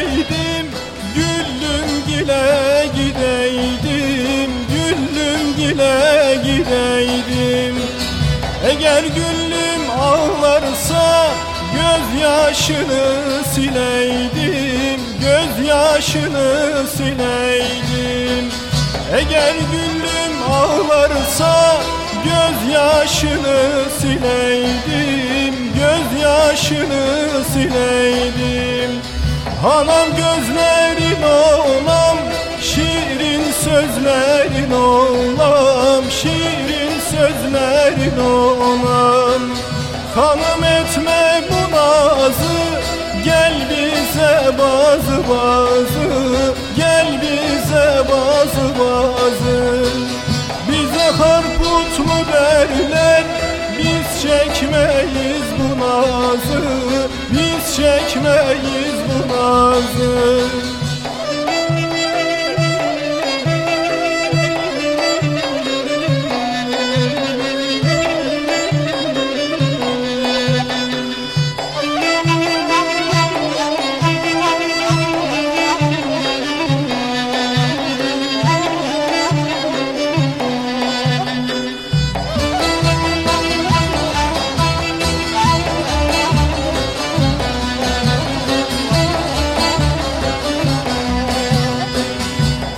gideydim Güllüm gile gideydim Güllüm gile gideydim. Eğer güllüm ağlarsa Gözyaşını sileydim Gözyaşını sileydim. Eğer güllüm ağlarsa Gözyaşını sileydim Gözyaşını sileydim. Hanam gözlerin oğlam Şirin sözlerin oğlam Şirin sözlerin oğlam. Hanım etme bu nazı Gel bize bazı bazı Gel bize bazı bazı. Bize harput mu derler çekmeyiz bu nazı Biz çekmeyiz bu nazı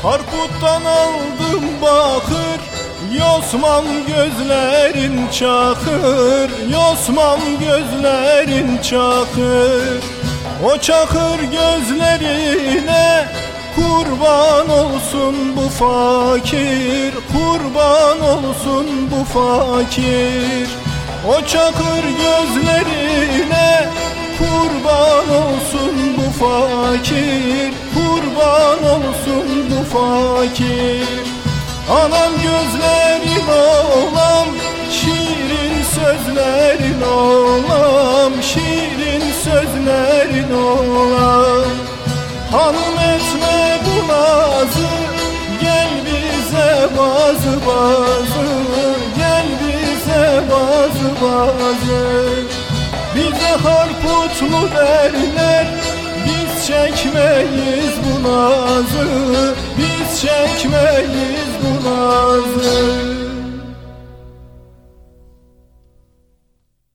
Harputtan aldım bakır Yosmam gözlerin çakır Yosmam gözlerin çakır. O çakır gözlerine Kurban olsun bu fakir Kurban olsun bu fakir. O çakır gözlerine Kurban olsun bu fakir Kurban olsun fakir Anam gözlerin oğlam Şirin sözlerin oğlam Şirin sözlerin oğlam Hanım etme bu nazı Gel bize bazı bazı Gel bize bazı bazı. Bize harputlu derler Çekmeyiz bu nazı Biz çekmeyiz bu nazı